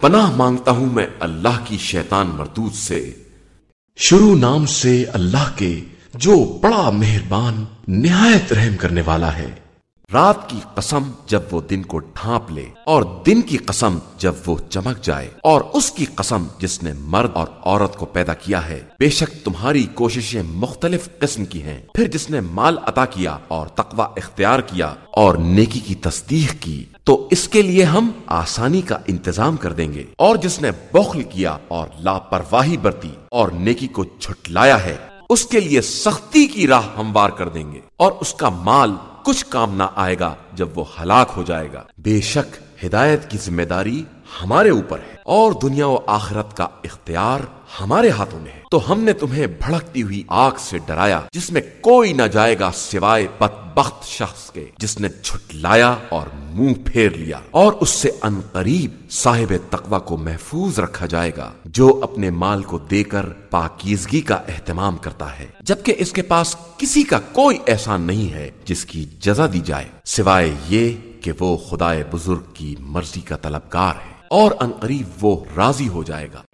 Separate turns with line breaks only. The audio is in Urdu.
پناہ مانگتا ہوں میں اللہ کی شیطان مردود سے۔ شروع نام سے اللہ کے جو بڑا مہربان، نہایت رحم کرنے والا ہے۔ رات کی قسم جب وہ دن کو ڈھانپ لے اور دن کی قسم جب وہ چمک جائے اور اس کی قسم جس نے مرد اور عورت کو پیدا کیا ہے، بے شک تمہاری کوششیں مختلف قسم کی ہیں۔ پھر جس نے مال عطا کیا اور تقوی اختیار کیا اور نیکی کی تصدیق کی، تو اس کے لیے ہم آسانی کا انتظام کر دیں گے۔ اور جس نے بخل کیا اور لاپرواہی برتی اور نیکی کو چھٹلایا ہے، اس کے لیے سختی کی راہ ہموار کر دیں گے۔ اور اس کا مال کچھ کام نہ آئے گا جب وہ ہلاک ہو جائے گا۔ بے شک ہدایت کی ذمہ داری ہمارے اوپر ہے اور دنیا و آخرت کا اختیار ہمارے ہاتھوں میں ہے۔ تو ہم نے تمہیں بھڑکتی ہوئی آگ سے ڈرایا، جس میں کوئی نہ جائے گا سوائے بدبخت شخص کے، جس نے چھٹلایا اور منہ پھیر لیا۔ اور اس سے ان قریب صاحب تقوی کو محفوظ رکھا جائے گا، جو اپنے مال کو دے کر پاکیزگی کا اہتمام کرتا ہے۔ جبکہ اس کے پاس کسی کا کوئی احسان نہیں ہے جس کی جزا دی جائے، سوائے یہ کہ وہ خدائے بزرگ کی مرضی کا طلبگار ہے۔ اور انقریب وہ راضی ہو جائے گا۔